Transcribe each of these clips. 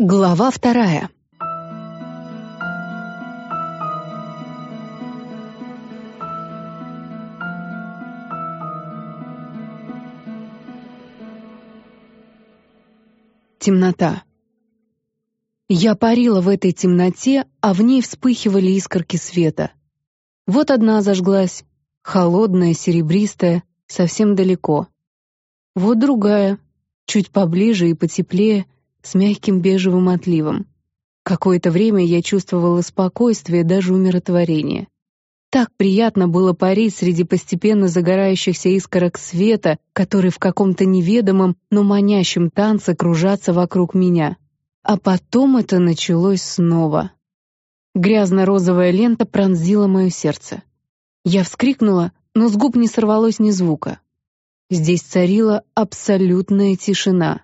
Глава вторая. Темнота. Я парила в этой темноте, а в ней вспыхивали искорки света. Вот одна зажглась, холодная, серебристая, совсем далеко. Вот другая, чуть поближе и потеплее, с мягким бежевым отливом. Какое-то время я чувствовала спокойствие, даже умиротворение. Так приятно было парить среди постепенно загорающихся искорок света, которые в каком-то неведомом, но манящем танце кружатся вокруг меня. А потом это началось снова. Грязно-розовая лента пронзила мое сердце. Я вскрикнула, но с губ не сорвалось ни звука. Здесь царила абсолютная тишина.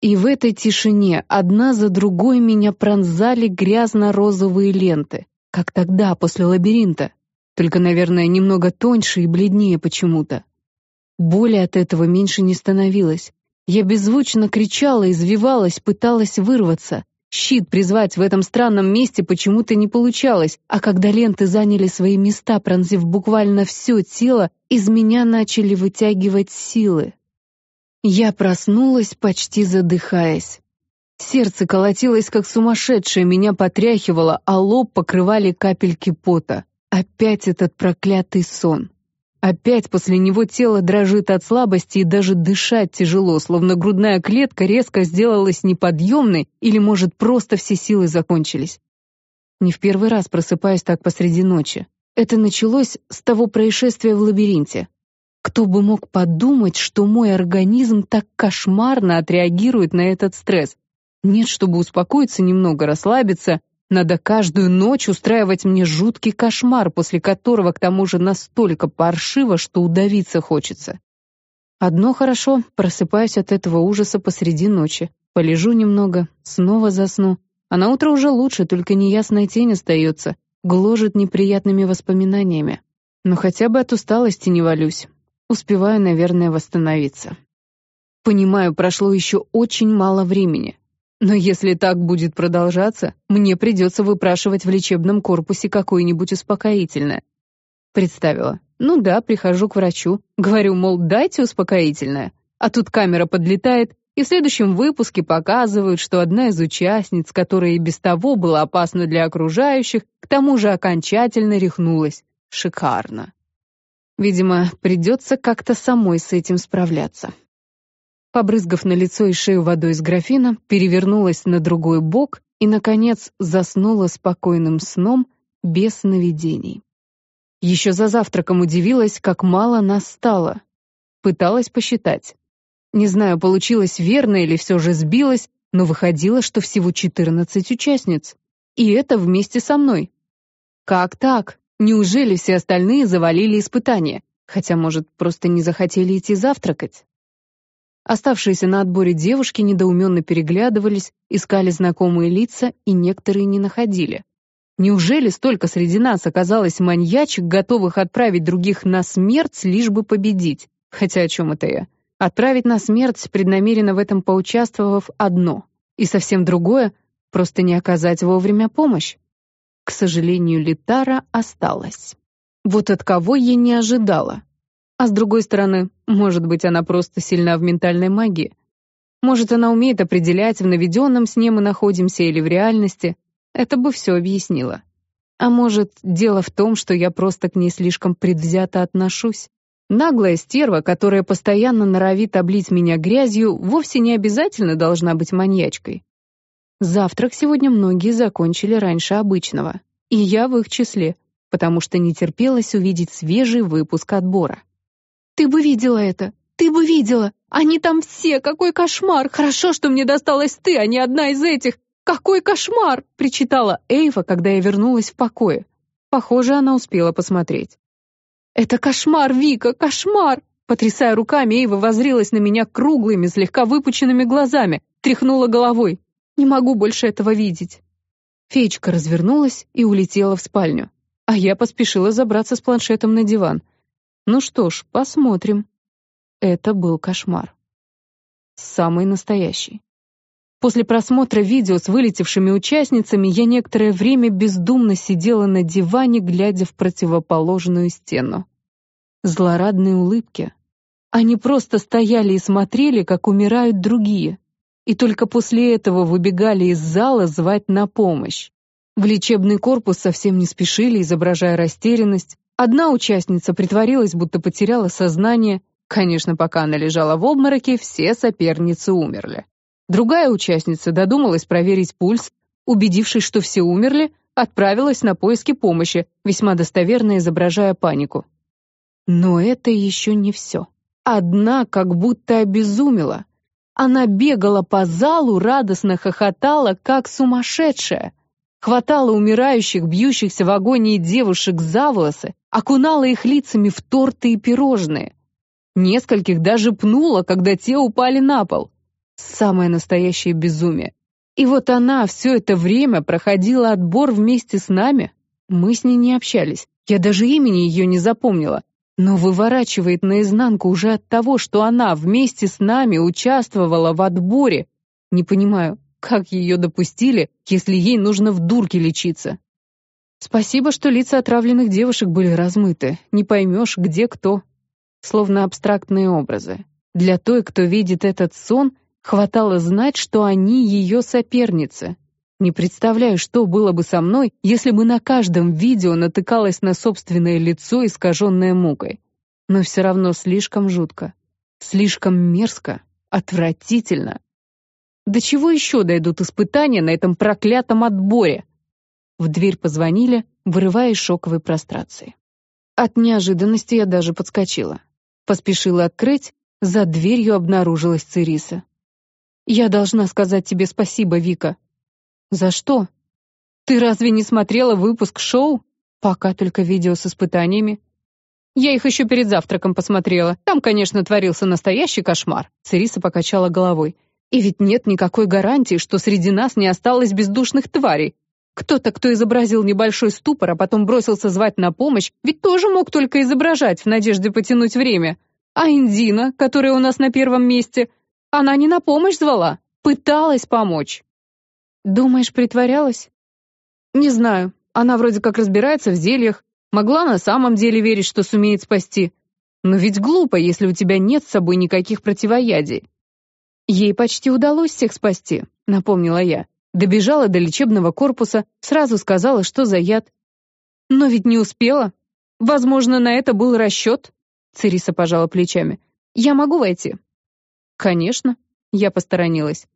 И в этой тишине одна за другой меня пронзали грязно-розовые ленты, как тогда, после лабиринта, только, наверное, немного тоньше и бледнее почему-то. Боли от этого меньше не становилось. Я беззвучно кричала, извивалась, пыталась вырваться. Щит призвать в этом странном месте почему-то не получалось, а когда ленты заняли свои места, пронзив буквально все тело, из меня начали вытягивать силы. Я проснулась, почти задыхаясь. Сердце колотилось как сумасшедшее, меня потряхивало, а лоб покрывали капельки пота. Опять этот проклятый сон. Опять после него тело дрожит от слабости и даже дышать тяжело, словно грудная клетка резко сделалась неподъемной или, может, просто все силы закончились. Не в первый раз просыпаюсь так посреди ночи. Это началось с того происшествия в лабиринте. Кто бы мог подумать, что мой организм так кошмарно отреагирует на этот стресс? Нет, чтобы успокоиться немного, расслабиться, надо каждую ночь устраивать мне жуткий кошмар, после которого к тому же настолько паршиво, что удавиться хочется. Одно хорошо, просыпаюсь от этого ужаса посреди ночи. Полежу немного, снова засну. А на утро уже лучше, только неясная тень остается, гложет неприятными воспоминаниями. Но хотя бы от усталости не валюсь. Успеваю, наверное, восстановиться. Понимаю, прошло еще очень мало времени. Но если так будет продолжаться, мне придется выпрашивать в лечебном корпусе какое-нибудь успокоительное. Представила. Ну да, прихожу к врачу, говорю, мол, дайте успокоительное. А тут камера подлетает, и в следующем выпуске показывают, что одна из участниц, которая и без того была опасна для окружающих, к тому же окончательно рехнулась. Шикарно. Видимо, придется как-то самой с этим справляться. Побрызгав на лицо и шею водой из графина, перевернулась на другой бок и, наконец, заснула спокойным сном, без сновидений. Еще за завтраком удивилась, как мало нас стало. Пыталась посчитать. Не знаю, получилось верно или все же сбилось, но выходило, что всего 14 участниц. И это вместе со мной. Как так? Неужели все остальные завалили испытания? Хотя, может, просто не захотели идти завтракать? Оставшиеся на отборе девушки недоуменно переглядывались, искали знакомые лица и некоторые не находили. Неужели столько среди нас оказалось маньячек, готовых отправить других на смерть, лишь бы победить? Хотя о чем это я? Отправить на смерть, преднамеренно в этом поучаствовав, одно. И совсем другое — просто не оказать вовремя помощь. К сожалению, Литара осталась. Вот от кого я не ожидала. А с другой стороны, может быть, она просто сильна в ментальной магии. Может, она умеет определять, в наведенном сне мы находимся или в реальности. Это бы все объяснило. А может, дело в том, что я просто к ней слишком предвзято отношусь. Наглая стерва, которая постоянно норовит облить меня грязью, вовсе не обязательно должна быть маньячкой. Завтрак сегодня многие закончили раньше обычного. И я в их числе, потому что не терпелось увидеть свежий выпуск отбора. Ты бы видела это! Ты бы видела! Они там все! Какой кошмар! Хорошо, что мне досталась ты, а не одна из этих! Какой кошмар!» — причитала Эйва, когда я вернулась в покое. Похоже, она успела посмотреть. «Это кошмар, Вика, кошмар!» Потрясая руками, Эйва возрилась на меня круглыми, слегка выпученными глазами, тряхнула головой. «Не могу больше этого видеть». Феечка развернулась и улетела в спальню, а я поспешила забраться с планшетом на диван. Ну что ж, посмотрим. Это был кошмар. Самый настоящий. После просмотра видео с вылетевшими участницами я некоторое время бездумно сидела на диване, глядя в противоположную стену. Злорадные улыбки. Они просто стояли и смотрели, как умирают другие. И только после этого выбегали из зала звать на помощь. В лечебный корпус совсем не спешили, изображая растерянность. Одна участница притворилась, будто потеряла сознание. Конечно, пока она лежала в обмороке, все соперницы умерли. Другая участница додумалась проверить пульс, убедившись, что все умерли, отправилась на поиски помощи, весьма достоверно изображая панику. Но это еще не все. Одна как будто обезумела. Она бегала по залу, радостно хохотала, как сумасшедшая. Хватала умирающих, бьющихся в агонии девушек за волосы, окунала их лицами в торты и пирожные. Нескольких даже пнула, когда те упали на пол. Самое настоящее безумие. И вот она все это время проходила отбор вместе с нами. Мы с ней не общались. Я даже имени ее не запомнила. Но выворачивает наизнанку уже от того, что она вместе с нами участвовала в отборе. Не понимаю, как ее допустили, если ей нужно в дурке лечиться. Спасибо, что лица отравленных девушек были размыты. Не поймешь, где кто. Словно абстрактные образы. Для той, кто видит этот сон, Хватало знать, что они ее соперницы. Не представляю, что было бы со мной, если бы на каждом видео натыкалась на собственное лицо, искаженное мукой. Но все равно слишком жутко, слишком мерзко, отвратительно. До чего еще дойдут испытания на этом проклятом отборе? В дверь позвонили, вырывая из шоковой прострации. От неожиданности я даже подскочила. Поспешила открыть, за дверью обнаружилась Цириса. «Я должна сказать тебе спасибо, Вика». «За что?» «Ты разве не смотрела выпуск шоу?» «Пока только видео с испытаниями». «Я их еще перед завтраком посмотрела. Там, конечно, творился настоящий кошмар». Цериса покачала головой. «И ведь нет никакой гарантии, что среди нас не осталось бездушных тварей. Кто-то, кто изобразил небольшой ступор, а потом бросился звать на помощь, ведь тоже мог только изображать в надежде потянуть время. А Индина, которая у нас на первом месте, она не на помощь звала, пыталась помочь. Думаешь, притворялась? Не знаю. Она вроде как разбирается в зельях, могла на самом деле верить, что сумеет спасти. Но ведь глупо, если у тебя нет с собой никаких противоядий. Ей почти удалось всех спасти, напомнила я. Добежала до лечебного корпуса, сразу сказала, что за яд. Но ведь не успела. Возможно, на это был расчет. Цириса пожала плечами. Я могу войти? «Конечно», — я посторонилась.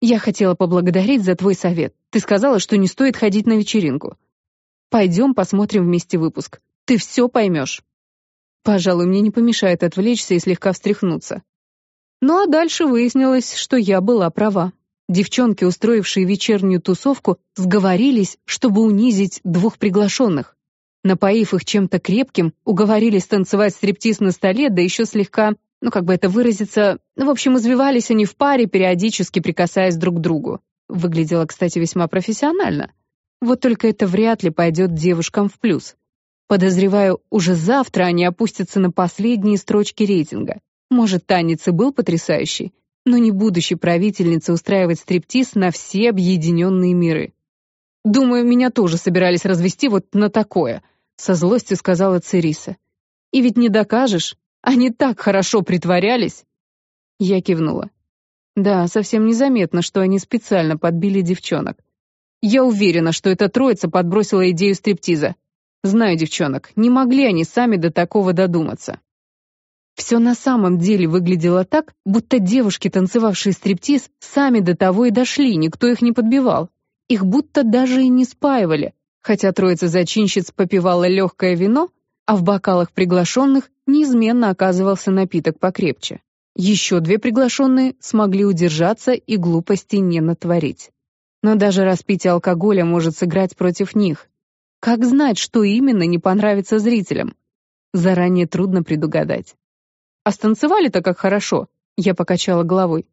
«Я хотела поблагодарить за твой совет. Ты сказала, что не стоит ходить на вечеринку. Пойдем посмотрим вместе выпуск. Ты все поймешь». Пожалуй, мне не помешает отвлечься и слегка встряхнуться. Ну а дальше выяснилось, что я была права. Девчонки, устроившие вечернюю тусовку, сговорились, чтобы унизить двух приглашенных. Напоив их чем-то крепким, уговорили станцевать стриптиз на столе, да еще слегка ну, как бы это выразиться, в общем, извивались они в паре, периодически прикасаясь друг к другу. Выглядело, кстати, весьма профессионально. Вот только это вряд ли пойдет девушкам в плюс. Подозреваю, уже завтра они опустятся на последние строчки рейтинга. Может, танец и был потрясающий, но не будущей правительнице устраивать стриптиз на все объединенные миры. «Думаю, меня тоже собирались развести вот на такое», — со злостью сказала Цериса. «И ведь не докажешь, они так хорошо притворялись!» Я кивнула. Да, совсем незаметно, что они специально подбили девчонок. Я уверена, что эта троица подбросила идею стриптиза. Знаю девчонок, не могли они сами до такого додуматься. Все на самом деле выглядело так, будто девушки, танцевавшие стриптиз, сами до того и дошли, никто их не подбивал. Их будто даже и не спаивали, хотя троица зачинщиц попивала легкое вино, а в бокалах приглашенных неизменно оказывался напиток покрепче. Еще две приглашенные смогли удержаться и глупости не натворить. Но даже распитие алкоголя может сыграть против них. Как знать, что именно не понравится зрителям? Заранее трудно предугадать. А станцевали-то как хорошо, я покачала головой.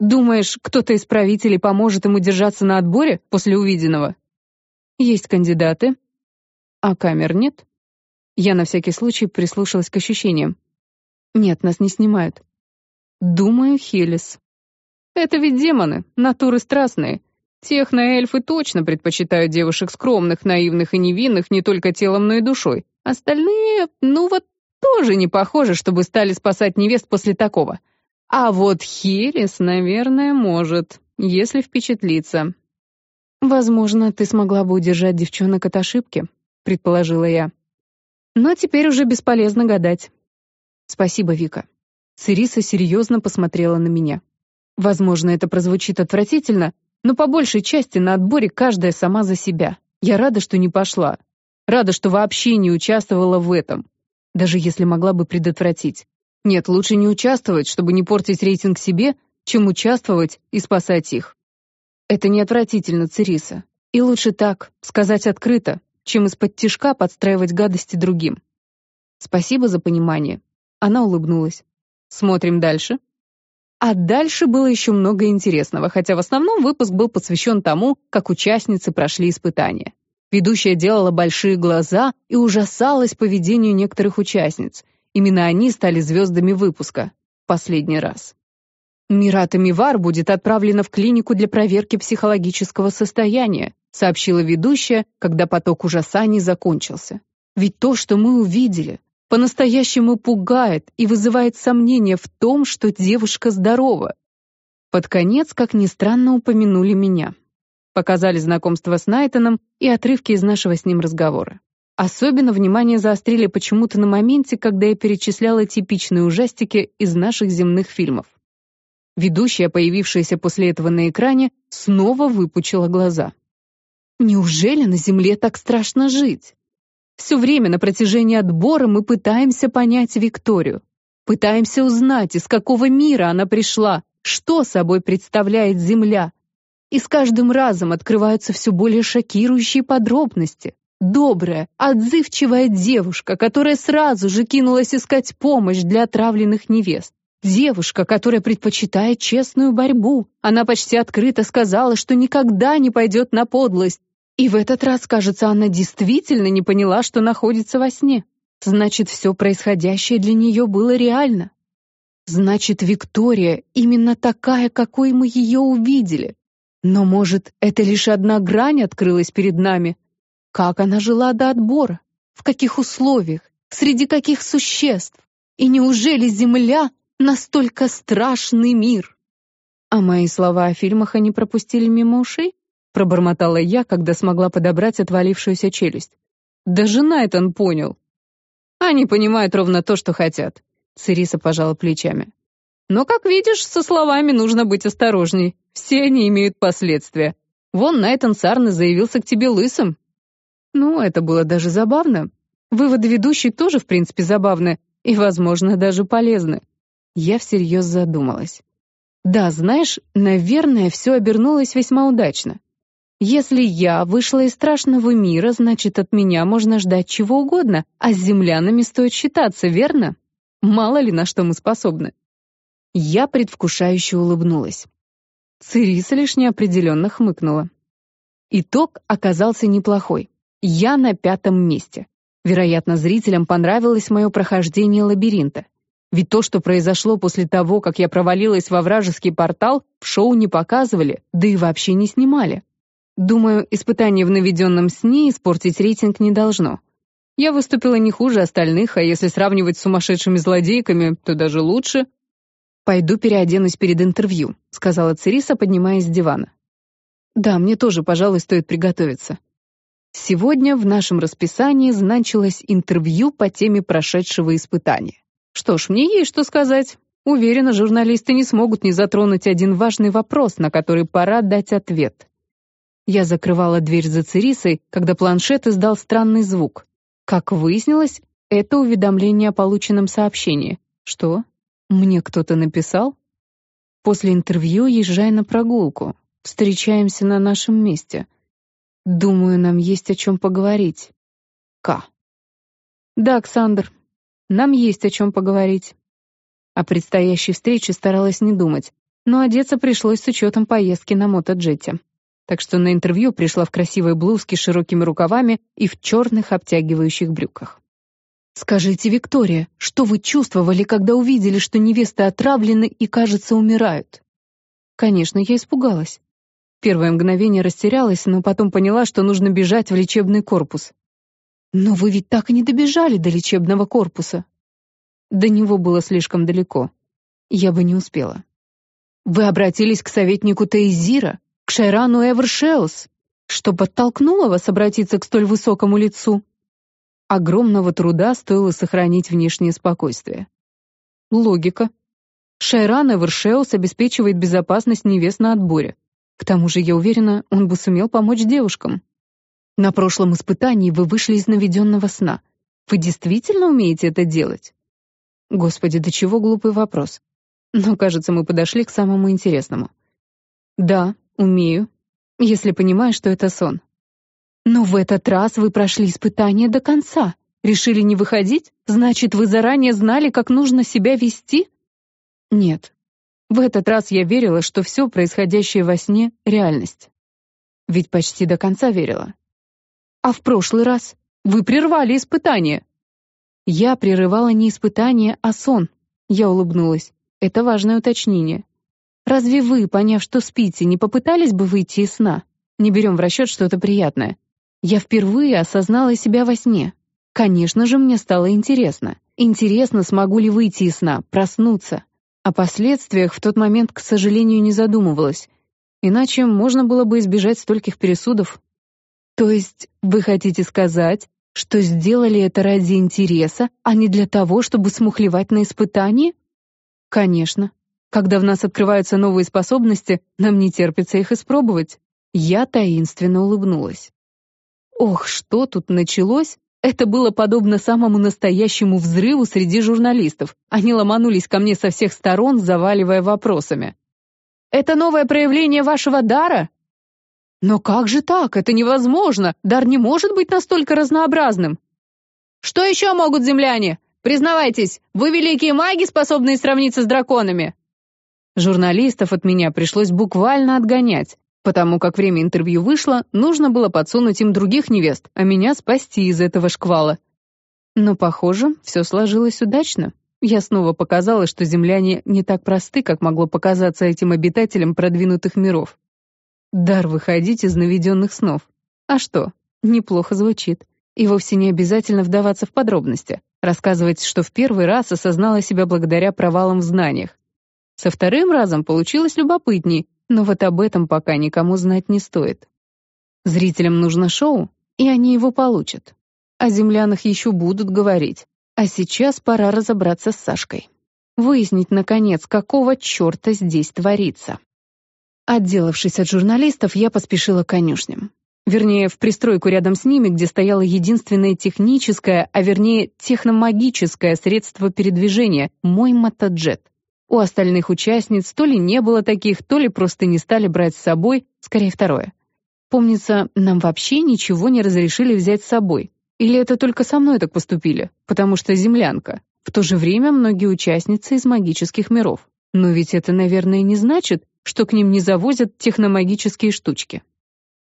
Думаешь, кто-то из правителей поможет ему держаться на отборе после увиденного? Есть кандидаты. А камер нет? Я на всякий случай прислушалась к ощущениям. Нет, нас не снимают. Думаю, Хелис. Это ведь демоны, натуры страстные. Техноэльфы точно предпочитают девушек скромных, наивных и невинных не только телом, но и душой. Остальные, ну вот, тоже не похоже, чтобы стали спасать невест после такого. А вот Хелис, наверное, может, если впечатлиться. «Возможно, ты смогла бы удержать девчонок от ошибки», — предположила я. «Но теперь уже бесполезно гадать». «Спасибо, Вика». Цириса серьезно посмотрела на меня. Возможно, это прозвучит отвратительно, но по большей части на отборе каждая сама за себя. Я рада, что не пошла. Рада, что вообще не участвовала в этом. Даже если могла бы предотвратить. Нет, лучше не участвовать, чтобы не портить рейтинг себе, чем участвовать и спасать их. Это не отвратительно, Цириса. И лучше так, сказать открыто, чем из-под тишка подстраивать гадости другим. Спасибо за понимание. Она улыбнулась. Смотрим дальше. А дальше было еще много интересного, хотя в основном выпуск был посвящен тому, как участницы прошли испытания. Ведущая делала большие глаза и ужасалась поведению некоторых участниц. Именно они стали звездами выпуска. Последний раз. Мирата Мивар будет отправлена в клинику для проверки психологического состояния, сообщила ведущая, когда поток ужасаний закончился. Ведь то, что мы увидели, по-настоящему пугает и вызывает сомнения в том, что девушка здорова. Под конец, как ни странно, упомянули меня. Показали знакомство с Найтоном и отрывки из нашего с ним разговора. Особенно внимание заострили почему-то на моменте, когда я перечисляла типичные ужастики из наших земных фильмов. Ведущая, появившаяся после этого на экране, снова выпучила глаза. Неужели на Земле так страшно жить? Все время на протяжении отбора мы пытаемся понять Викторию. Пытаемся узнать, из какого мира она пришла, что собой представляет Земля. И с каждым разом открываются все более шокирующие подробности. Добрая, отзывчивая девушка, которая сразу же кинулась искать помощь для отравленных невест. Девушка, которая предпочитает честную борьбу. Она почти открыто сказала, что никогда не пойдет на подлость, и в этот раз, кажется, она действительно не поняла, что находится во сне. Значит, все происходящее для нее было реально. Значит, Виктория именно такая, какой мы ее увидели. Но, может, это лишь одна грань открылась перед нами? Как она жила до отбора? В каких условиях? Среди каких существ? И неужели Земля настолько страшный мир? А мои слова о фильмах они пропустили мимо ушей? Пробормотала я, когда смогла подобрать отвалившуюся челюсть. Даже Найтон понял. Они понимают ровно то, что хотят. Цириса пожала плечами. Но, как видишь, со словами нужно быть осторожней. Все они имеют последствия. Вон Найтон Сарны заявился к тебе лысым. Ну, это было даже забавно. Выводы ведущей тоже, в принципе, забавны и, возможно, даже полезны. Я всерьез задумалась. Да, знаешь, наверное, все обернулось весьма удачно. Если я вышла из страшного мира, значит, от меня можно ждать чего угодно, а с землянами стоит считаться, верно? Мало ли на что мы способны. Я предвкушающе улыбнулась. Цириса лишь неопределенно хмыкнула. Итог оказался неплохой. Я на пятом месте. Вероятно, зрителям понравилось мое прохождение лабиринта. Ведь то, что произошло после того, как я провалилась во вражеский портал, в шоу не показывали, да и вообще не снимали. Думаю, испытание в наведенном сне испортить рейтинг не должно. Я выступила не хуже остальных, а если сравнивать с сумасшедшими злодейками, то даже лучше. «Пойду переоденусь перед интервью», — сказала Цириса, поднимаясь с дивана. «Да, мне тоже, пожалуй, стоит приготовиться». Сегодня в нашем расписании значилось интервью по теме прошедшего испытания. Что ж, мне есть что сказать. Уверена, журналисты не смогут не затронуть один важный вопрос, на который пора дать ответ. Я закрывала дверь за Церисой, когда планшет издал странный звук. Как выяснилось, это уведомление о полученном сообщении. Что? Мне кто-то написал? После интервью езжай на прогулку. Встречаемся на нашем месте. Думаю, нам есть о чем поговорить. К. Да, Александр, нам есть о чем поговорить. О предстоящей встрече старалась не думать, но одеться пришлось с учетом поездки на мотоджете так что на интервью пришла в красивой блузке с широкими рукавами и в черных обтягивающих брюках. «Скажите, Виктория, что вы чувствовали, когда увидели, что невесты отравлены и, кажется, умирают?» Конечно, я испугалась. Первое мгновение растерялась, но потом поняла, что нужно бежать в лечебный корпус. «Но вы ведь так и не добежали до лечебного корпуса». До него было слишком далеко. Я бы не успела. «Вы обратились к советнику Тейзира, к Шайрану Эвершеус, что подтолкнуло вас обратиться к столь высокому лицу?» Огромного труда стоило сохранить внешнее спокойствие. Логика. Шайран Эвершеус обеспечивает безопасность невест на отборе. К тому же, я уверена, он бы сумел помочь девушкам. На прошлом испытании вы вышли из наведенного сна. Вы действительно умеете это делать? Господи, до чего глупый вопрос. Но, кажется, мы подошли к самому интересному. Да, умею, если понимаю, что это сон. Но в этот раз вы прошли испытание до конца. Решили не выходить? Значит, вы заранее знали, как нужно себя вести? Нет. В этот раз я верила, что все происходящее во сне — реальность. Ведь почти до конца верила. А в прошлый раз вы прервали испытание. Я прерывала не испытание, а сон. Я улыбнулась. Это важное уточнение. Разве вы, поняв, что спите, не попытались бы выйти из сна? Не берем в расчет что-то приятное. Я впервые осознала себя во сне. Конечно же, мне стало интересно. Интересно, смогу ли выйти из сна, проснуться. О последствиях в тот момент, к сожалению, не задумывалась. Иначе можно было бы избежать стольких пересудов. То есть вы хотите сказать, что сделали это ради интереса, а не для того, чтобы смухлевать на испытании? Конечно. Когда в нас открываются новые способности, нам не терпится их испробовать. Я таинственно улыбнулась. Ох, что тут началось? Это было подобно самому настоящему взрыву среди журналистов. Они ломанулись ко мне со всех сторон, заваливая вопросами. «Это новое проявление вашего дара?» «Но как же так? Это невозможно! Дар не может быть настолько разнообразным!» «Что еще могут земляне? Признавайтесь, вы великие маги, способные сравниться с драконами!» Журналистов от меня пришлось буквально отгонять. Потому как время интервью вышло, нужно было подсунуть им других невест, а меня спасти из этого шквала. Но, похоже, все сложилось удачно. Я снова показала, что земляне не так просты, как могло показаться этим обитателям продвинутых миров. Дар выходить из наведенных снов. А что? Неплохо звучит. И вовсе не обязательно вдаваться в подробности, рассказывать, что в первый раз осознала себя благодаря провалам в знаниях. Со вторым разом получилось любопытней, но вот об этом пока никому знать не стоит. Зрителям нужно шоу, и они его получат. О землянах еще будут говорить. А сейчас пора разобраться с Сашкой. Выяснить, наконец, какого черта здесь творится. Отделавшись от журналистов, я поспешила к конюшням. Вернее, в пристройку рядом с ними, где стояло единственное техническое, а вернее техномагическое средство передвижения — мой мотоджет. У остальных участниц то ли не было таких, то ли просто не стали брать с собой, скорее второе. Помнится, нам вообще ничего не разрешили взять с собой. Или это только со мной так поступили, потому что землянка. В то же время многие участницы из магических миров. Но ведь это, наверное, не значит, что к ним не завозят техномагические штучки.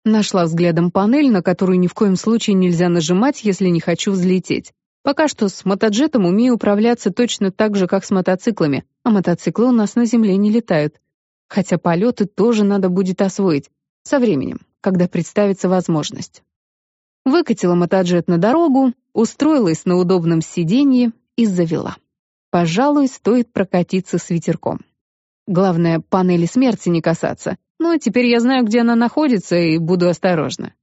Нашла взглядом панель, на которую ни в коем случае нельзя нажимать, если не хочу взлететь. Пока что с мотоджетом умею управляться точно так же, как с мотоциклами, а мотоциклы у нас на земле не летают. Хотя полеты тоже надо будет освоить. Со временем, когда представится возможность. Выкатила мотоджет на дорогу, устроилась на удобном сиденье и завела. Пожалуй, стоит прокатиться с ветерком. Главное, панели смерти не касаться. Ну, теперь я знаю, где она находится, и буду осторожна.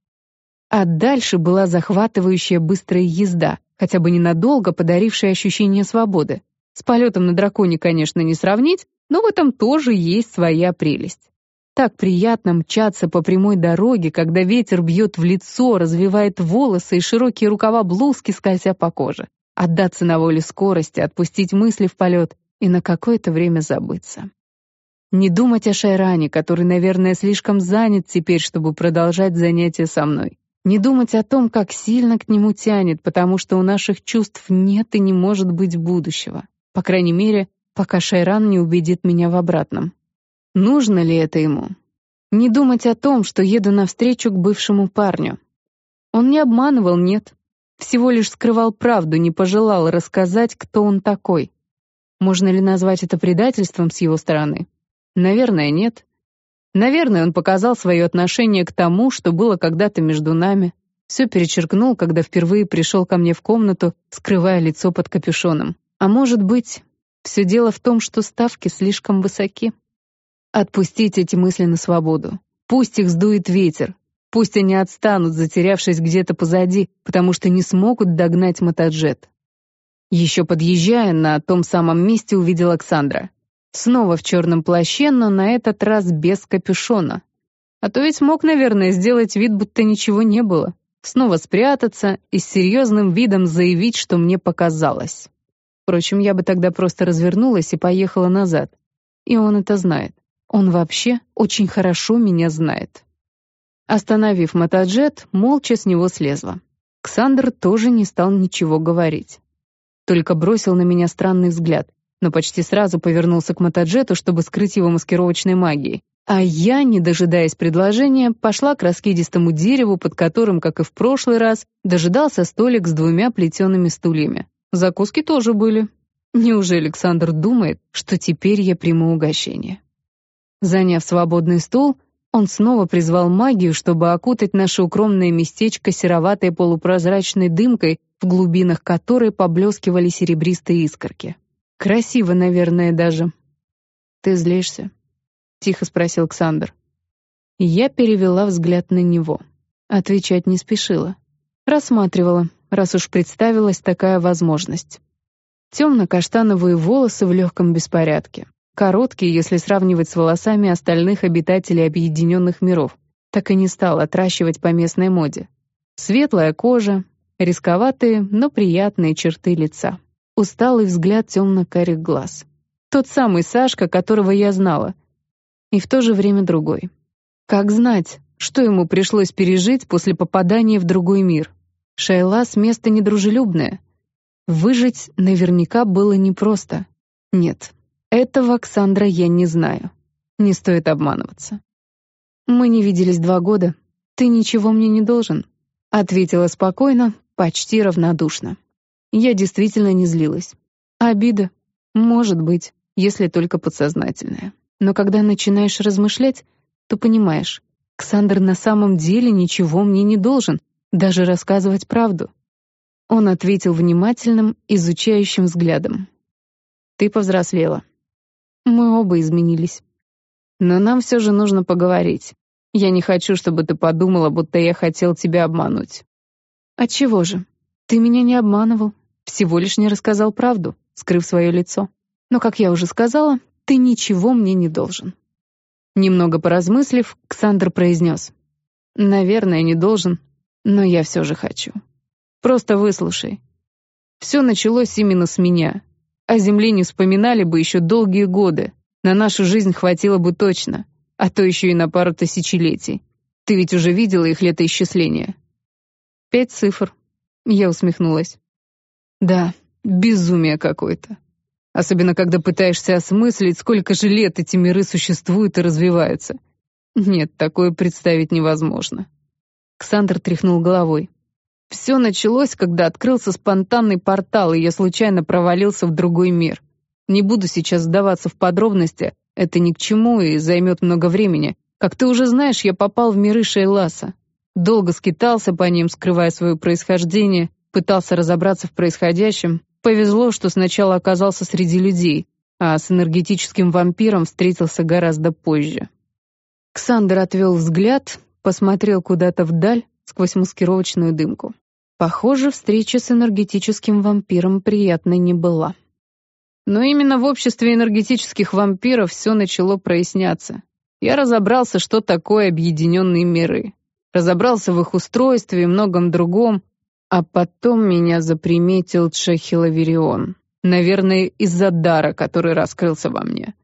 А дальше была захватывающая быстрая езда, хотя бы ненадолго подарившая ощущение свободы. С полетом на драконе, конечно, не сравнить, но в этом тоже есть своя прелесть. Так приятно мчаться по прямой дороге, когда ветер бьет в лицо, развивает волосы и широкие рукава блузки скользя по коже. Отдаться на воле скорости, отпустить мысли в полет и на какое-то время забыться. Не думать о Шайране, который, наверное, слишком занят теперь, чтобы продолжать занятия со мной. Не думать о том, как сильно к нему тянет, потому что у наших чувств нет и не может быть будущего. По крайней мере, пока Шайран не убедит меня в обратном. Нужно ли это ему? Не думать о том, что еду навстречу к бывшему парню. Он не обманывал, нет. Всего лишь скрывал правду, не пожелал рассказать, кто он такой. Можно ли назвать это предательством с его стороны? Наверное, нет. Наверное, он показал свое отношение к тому, что было когда-то между нами. Все перечеркнул, когда впервые пришел ко мне в комнату, скрывая лицо под капюшоном. А может быть, все дело в том, что ставки слишком высоки. Отпустить эти мысли на свободу. Пусть их сдует ветер. Пусть они отстанут, затерявшись где-то позади, потому что не смогут догнать мотоджет. Еще подъезжая, на том самом месте увидел Александра. Снова в черном плаще, но на этот раз без капюшона. А то ведь мог, наверное, сделать вид, будто ничего не было. Снова спрятаться и с серьезным видом заявить, что мне показалось. Впрочем, я бы тогда просто развернулась и поехала назад. И он это знает. Он вообще очень хорошо меня знает. Остановив мотоджет, молча с него слезла. Ксандр тоже не стал ничего говорить. Только бросил на меня странный взгляд, но почти сразу повернулся к мотоджету, чтобы скрыть его маскировочной магией. А я, не дожидаясь предложения, пошла к раскидистому дереву, под которым, как и в прошлый раз, дожидался столик с двумя плетеными стульями. Закуски тоже были. Неужели Александр думает, что теперь я приму угощение? Заняв свободный стул, он снова призвал магию, чтобы окутать наше укромное местечко сероватой полупрозрачной дымкой, в глубинах которой поблескивали серебристые искорки. Красиво, наверное, даже. «Ты злишься?» — тихо спросил Александр. Я перевела взгляд на него. Отвечать не спешила. Рассматривала, раз уж представилась такая возможность. Темно-каштановые волосы в легком беспорядке. Короткие, если сравнивать с волосами остальных обитателей объединенных миров. Так и не стал отращивать по местной моде. Светлая кожа, рисковатые, но приятные черты лица усталый взгляд темно-карих глаз. Тот самый Сашка, которого я знала. И в то же время другой. Как знать, что ему пришлось пережить после попадания в другой мир? Шайлас — место недружелюбное. Выжить наверняка было непросто. Нет, этого Оксандра я не знаю. Не стоит обманываться. «Мы не виделись два года. Ты ничего мне не должен», — ответила спокойно, почти равнодушно. Я действительно не злилась. Обида? Может быть, если только подсознательная. Но когда начинаешь размышлять, то понимаешь, Ксандр на самом деле ничего мне не должен, даже рассказывать правду. Он ответил внимательным, изучающим взглядом. «Ты повзрослела. Мы оба изменились. Но нам все же нужно поговорить. Я не хочу, чтобы ты подумала, будто я хотел тебя обмануть». «Отчего же? Ты меня не обманывал. Всего лишь не рассказал правду, скрыв свое лицо. Но, как я уже сказала, ты ничего мне не должен. Немного поразмыслив, Ксандр произнес. «Наверное, не должен, но я все же хочу. Просто выслушай. Все началось именно с меня. О земле не вспоминали бы еще долгие годы. На нашу жизнь хватило бы точно, а то еще и на пару тысячелетий. Ты ведь уже видела их летоисчисления?» «Пять цифр», — я усмехнулась. Да, безумие какое-то. Особенно, когда пытаешься осмыслить, сколько же лет эти миры существуют и развиваются. Нет, такое представить невозможно. Ксандр тряхнул головой. Все началось, когда открылся спонтанный портал, и я случайно провалился в другой мир. Не буду сейчас вдаваться в подробности, это ни к чему и займет много времени. Как ты уже знаешь, я попал в миры Шейласа. Долго скитался по ним, скрывая свое происхождение, пытался разобраться в происходящем. Повезло, что сначала оказался среди людей, а с энергетическим вампиром встретился гораздо позже. Ксандр отвел взгляд, посмотрел куда-то вдаль сквозь маскировочную дымку. Похоже, встреча с энергетическим вампиром приятной не была. Но именно в обществе энергетических вампиров все начало проясняться. Я разобрался, что такое объединенные миры. Разобрался в их устройстве и многом другом, а потом меня заприметил Чехиловерион. Наверное, из-за дара, который раскрылся во мне.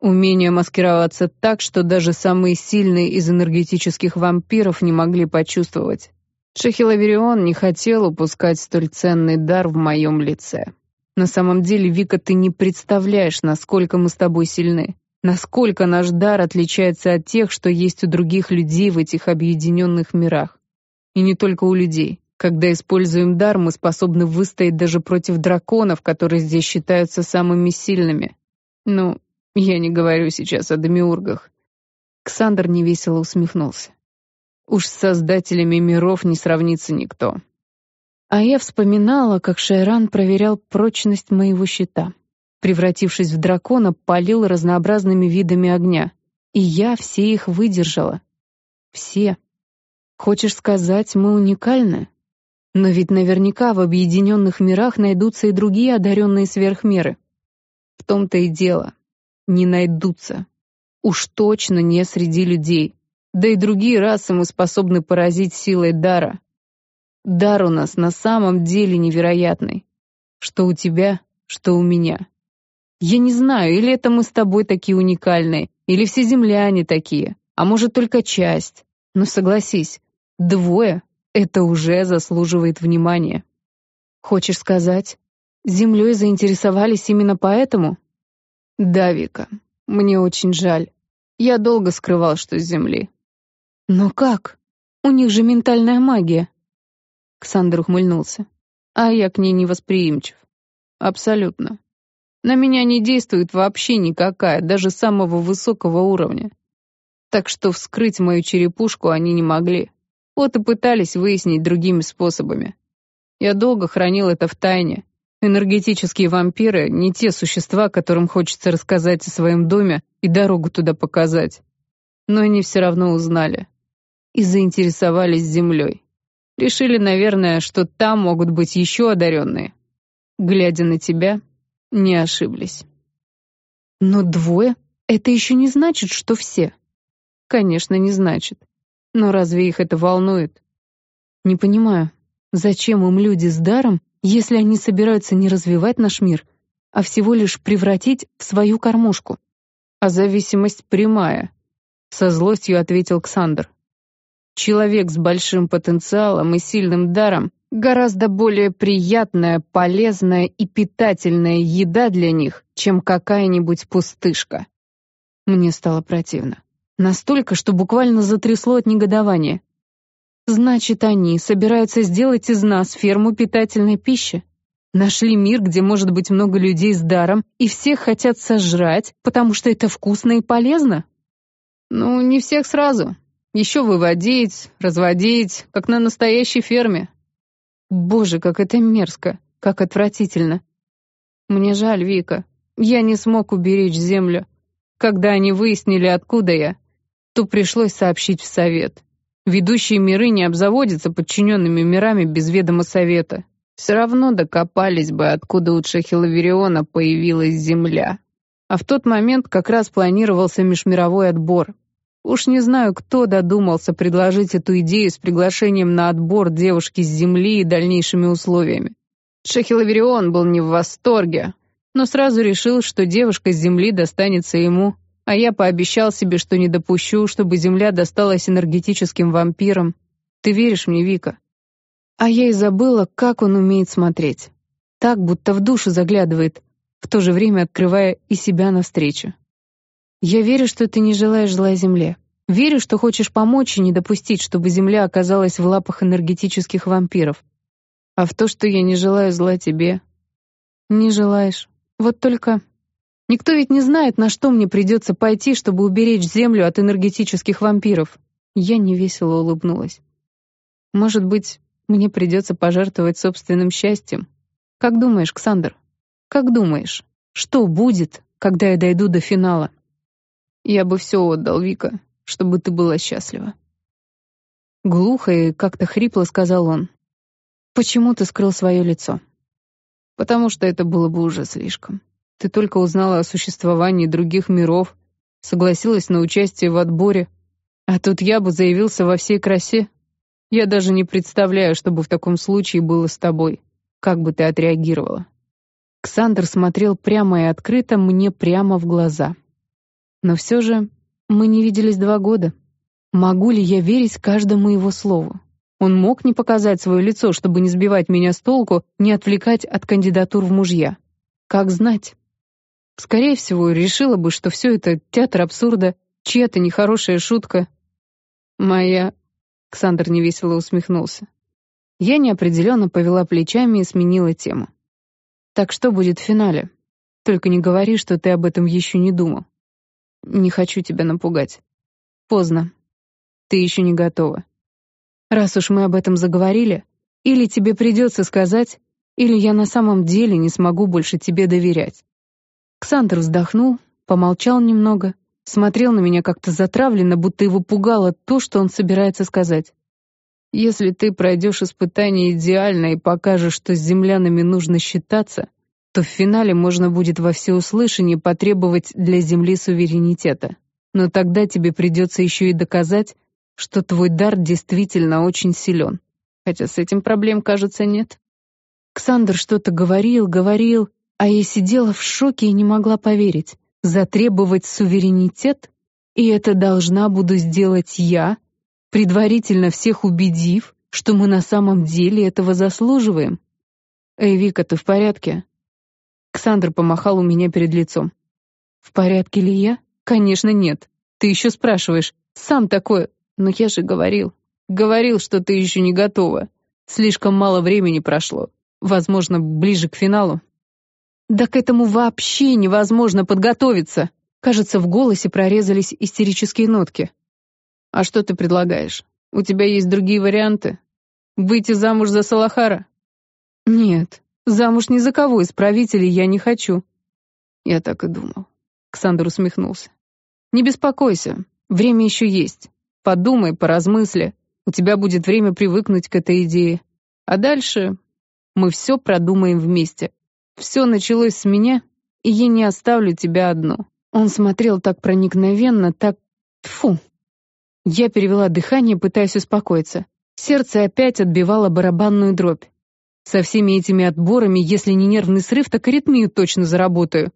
Умение маскироваться так, что даже самые сильные из энергетических вампиров не могли почувствовать. Чехиловерион не хотел упускать столь ценный дар в моем лице. На самом деле, Вика, ты не представляешь, насколько мы с тобой сильны. Насколько наш дар отличается от тех, что есть у других людей в этих объединенных мирах. И не только у людей. Когда используем дар, мы способны выстоять даже против драконов, которые здесь считаются самыми сильными. Ну, я не говорю сейчас о демиургах. Ксандр невесело усмехнулся. Уж с создателями миров не сравнится никто. А я вспоминала, как Шайран проверял прочность моего щита. Превратившись в дракона, палил разнообразными видами огня. И я все их выдержала. Все. Хочешь сказать, мы уникальны? Но ведь наверняка в объединенных мирах найдутся и другие одаренные сверхмеры. В том-то и дело. Не найдутся. Уж точно не среди людей. Да и другие расы мы способны поразить силой дара. Дар у нас на самом деле невероятный. Что у тебя, что у меня. Я не знаю, или это мы с тобой такие уникальные, или все земляне такие, а может только часть. Но согласись, двое — это уже заслуживает внимания. Хочешь сказать, землей заинтересовались именно поэтому? Да, Вика, мне очень жаль. Я долго скрывал, что с земли. Но как? У них же ментальная магия. Ксандр ухмыльнулся. А я к ней невосприимчив. Абсолютно. На меня не действует вообще никакая, даже самого высокого уровня. Так что вскрыть мою черепушку они не могли. Вот и пытались выяснить другими способами. Я долго хранил это в тайне. Энергетические вампиры — не те существа, которым хочется рассказать о своем доме и дорогу туда показать. Но они все равно узнали. И заинтересовались землей. Решили, наверное, что там могут быть еще одаренные. Глядя на тебя, не ошиблись. Но двое — это еще не значит, что все. Конечно, не значит. Но разве их это волнует? Не понимаю, зачем им люди с даром, если они собираются не развивать наш мир, а всего лишь превратить в свою кормушку? А зависимость прямая, — со злостью ответил Ксандр. Человек с большим потенциалом и сильным даром гораздо более приятная, полезная и питательная еда для них, чем какая-нибудь пустышка. Мне стало противно. Настолько, что буквально затрясло от негодования. Значит, они собираются сделать из нас ферму питательной пищи? Нашли мир, где может быть много людей с даром, и всех хотят сожрать, потому что это вкусно и полезно? Ну, не всех сразу. Еще выводить, разводить, как на настоящей ферме. Боже, как это мерзко, как отвратительно. Мне жаль, Вика. Я не смог уберечь землю. Когда они выяснили, откуда я, то пришлось сообщить в совет. Ведущие миры не обзаводятся подчиненными мирами без ведома совета. Все равно докопались бы, откуда у Шахилавериона появилась земля. А в тот момент как раз планировался межмировой отбор, Уж не знаю, кто додумался предложить эту идею с приглашением на отбор девушки с Земли и дальнейшими условиями. Шахилаверион был не в восторге, но сразу решил, что девушка с Земли достанется ему, а я пообещал себе, что не допущу, чтобы Земля досталась энергетическим вампирам. Ты веришь мне, Вика? А я и забыла, как он умеет смотреть. Так, будто в душу заглядывает, в то же время открывая и себя навстречу. Я верю, что ты не желаешь зла Земле. Верю, что хочешь помочь и не допустить, чтобы Земля оказалась в лапах энергетических вампиров. А в то, что я не желаю зла тебе... Не желаешь. Вот только... Никто ведь не знает, на что мне придется пойти, чтобы уберечь Землю от энергетических вампиров. Я невесело улыбнулась. Может быть, мне придется пожертвовать собственным счастьем? Как думаешь, Ксандр? Как думаешь, что будет, когда я дойду до финала? Я бы все отдал, Вика, чтобы ты была счастлива. Глухо и как-то хрипло сказал он. Почему ты скрыл свое лицо? Потому что это было бы уже слишком. Ты только узнала о существовании других миров, согласилась на участие в отборе, а тут я бы заявился во всей красе. Я даже не представляю, что бы в таком случае было с тобой. Как бы ты отреагировала? Ксандр смотрел прямо и открыто мне прямо в глаза. Но все же мы не виделись два года. Могу ли я верить каждому его слову? Он мог не показать свое лицо, чтобы не сбивать меня с толку, не отвлекать от кандидатур в мужья. Как знать? Скорее всего, решила бы, что все это театр абсурда, чья-то нехорошая шутка. Моя... Ксандр невесело усмехнулся. Я неопределенно повела плечами и сменила тему. Так что будет в финале? Только не говори, что ты об этом еще не думал. Не хочу тебя напугать. Поздно. Ты еще не готова. Раз уж мы об этом заговорили, или тебе придется сказать, или я на самом деле не смогу больше тебе доверять. Ксандр вздохнул, помолчал немного, смотрел на меня как-то затравленно, будто его пугало то, что он собирается сказать. Если ты пройдешь испытание идеально и покажешь, что с землянами нужно считаться, то в финале можно будет во всеуслышание потребовать для Земли суверенитета. Но тогда тебе придется еще и доказать, что твой дар действительно очень силен. Хотя с этим проблем, кажется, нет. Ксандр что-то говорил, говорил, а я сидела в шоке и не могла поверить. Затребовать суверенитет? И это должна буду сделать я, предварительно всех убедив, что мы на самом деле этого заслуживаем. «Эй, Вика, ты в порядке?» Ксандр помахал у меня перед лицом. «В порядке ли я? Конечно, нет. Ты еще спрашиваешь. Сам такой... Но я же говорил. Говорил, что ты еще не готова. Слишком мало времени прошло. Возможно, ближе к финалу. Да к этому вообще невозможно подготовиться. Кажется, в голосе прорезались истерические нотки. А что ты предлагаешь? У тебя есть другие варианты? Выйти замуж за Салахара? Нет, замуж ни за кого из правителей я не хочу. Я так и думал. Ксандр усмехнулся. Не беспокойся, время еще есть. Подумай, поразмысли. У тебя будет время привыкнуть к этой идее. А дальше мы все продумаем вместе. Все началось с меня, и я не оставлю тебя одну. Он смотрел так проникновенно, так... Фу, я перевела дыхание, пытаясь успокоиться. Сердце опять отбивало барабанную дробь. Со всеми этими отборами, если не нервный срыв, так аритмию точно заработаю.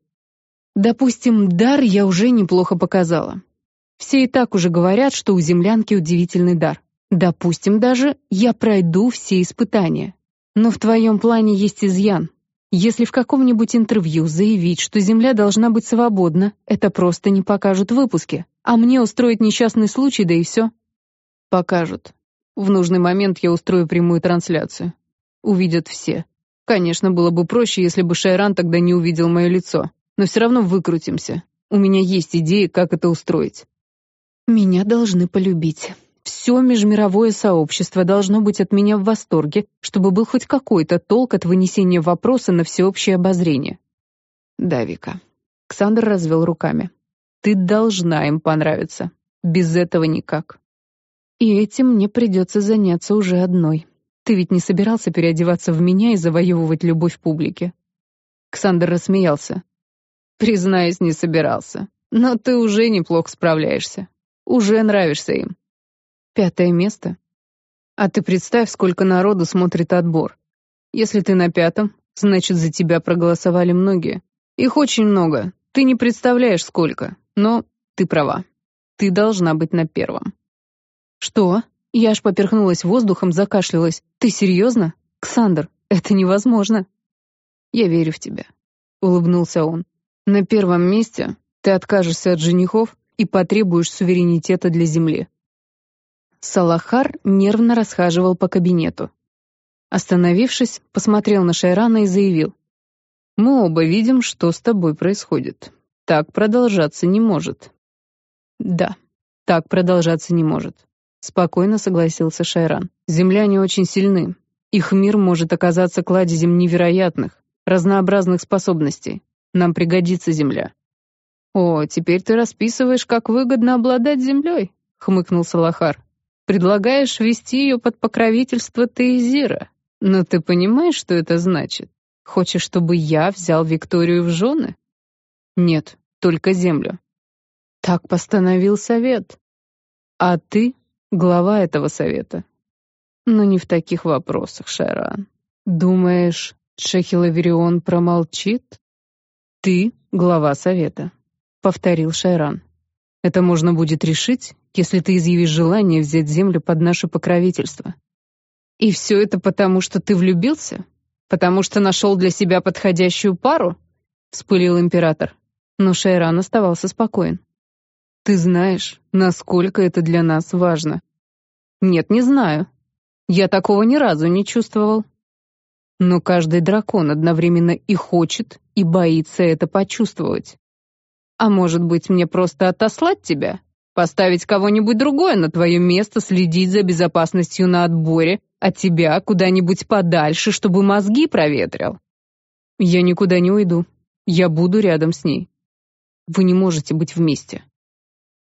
Допустим, дар я уже неплохо показала. Все и так уже говорят, что у землянки удивительный дар. Допустим даже, я пройду все испытания. Но в твоем плане есть изъян. Если в каком-нибудь интервью заявить, что Земля должна быть свободна, это просто не покажут в выпуске. А мне устроить несчастный случай, да и все. Покажут. В нужный момент я устрою прямую трансляцию. Увидят все. Конечно, было бы проще, если бы Шайран тогда не увидел мое лицо. Но все равно выкрутимся. У меня есть идеи, как это устроить. Меня должны полюбить. Все межмировое сообщество должно быть от меня в восторге, чтобы был хоть какой-то толк от вынесения вопроса на всеобщее обозрение. Да, Вика. Ксандр развел руками. Ты должна им понравиться. Без этого никак. И этим мне придется заняться уже одной. Ты ведь не собирался переодеваться в меня и завоевывать любовь публики?» Ксандр рассмеялся. «Признаюсь, не собирался. Но ты уже неплохо справляешься. Уже нравишься им. Пятое место. А ты представь, сколько народу смотрит отбор. Если ты на пятом, значит, за тебя проголосовали многие. Их очень много. Ты не представляешь, сколько. Но ты права. Ты должна быть на первом. Что? Я аж поперхнулась воздухом, закашлялась. Ты серьезно? Ксандр, это невозможно. Я верю в тебя, улыбнулся он. На первом месте ты откажешься от женихов и потребуешь суверенитета для земли. Салахар нервно расхаживал по кабинету. Остановившись, посмотрел на Шайрана и заявил. «Мы оба видим, что с тобой происходит. Так продолжаться не может. Да, так продолжаться не может. Спокойно согласился Шайран. Земляне очень сильны. Их мир может оказаться кладезем невероятных, разнообразных способностей. Нам пригодится земля. О, теперь ты расписываешь, как выгодно обладать землей, хмыкнул Салахар. Предлагаешь ввести ее под покровительство Таизира. Но ты понимаешь, что это значит? Хочешь, чтобы я взял Викторию в жены? Нет, только землю. Так постановил совет. А ты — глава этого совета. Но не в таких вопросах, Шайран. Думаешь, Шехилаверион промолчит? Ты — глава совета, — повторил Шайран. Это можно будет решить, если ты изъявишь желание взять землю под наше покровительство. И все это потому, что ты влюбился? Потому что нашел для себя подходящую пару? — вспылил император но Шайран оставался спокоен. «Ты знаешь, насколько это для нас важно?» «Нет, не знаю. Я такого ни разу не чувствовал». Но каждый дракон одновременно и хочет, и боится это почувствовать. «А может быть, мне просто отослать тебя? Поставить кого-нибудь другое на твое место, следить за безопасностью на отборе, а тебя куда-нибудь подальше, чтобы мозги проветрил. Я никуда не уйду. Я буду рядом с ней. Вы не можете быть вместе.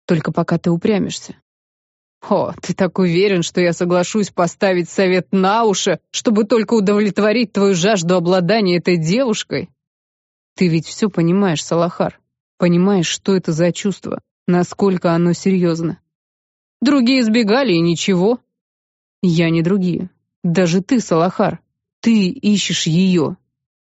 Только пока ты упрямишься. О, ты так уверен, что я соглашусь поставить совет на уши, чтобы только удовлетворить твою жажду обладания этой девушкой? Ты ведь все понимаешь, Салахар. Понимаешь, что это за чувство, насколько оно серьезно. Другие избегали, и ничего. Я не другие. Даже ты, Салахар. Ты ищешь ее.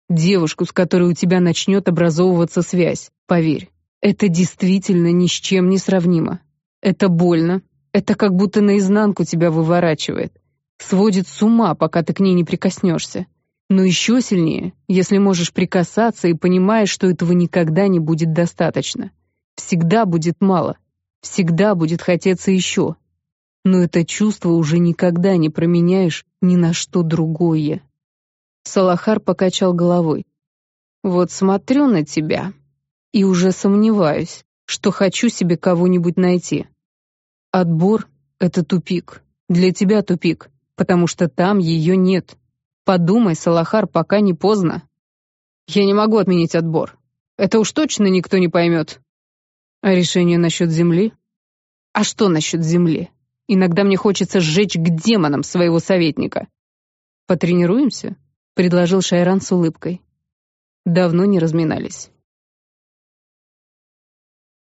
Девушку, с которой у тебя начнет образовываться связь. Поверь, это действительно ни с чем не сравнимо. Это больно. Это как будто наизнанку тебя выворачивает. Сводит с ума, пока ты к ней не прикоснешься. Но еще сильнее, если можешь прикасаться и понимаешь, что этого никогда не будет достаточно. Всегда будет мало. Всегда будет хотеться еще. Но это чувство уже никогда не променяешь ни на что другое. Салахар покачал головой. «Вот смотрю на тебя и уже сомневаюсь, что хочу себе кого-нибудь найти. Отбор — это тупик. Для тебя тупик, потому что там ее нет. Подумай, Салахар, пока не поздно. Я не могу отменить отбор. Это уж точно никто не поймет. А решение насчет земли? А что насчет земли? Иногда мне хочется сжечь к демонам своего советника. Потренируемся? Предложил Шайран с улыбкой. Давно не разминались.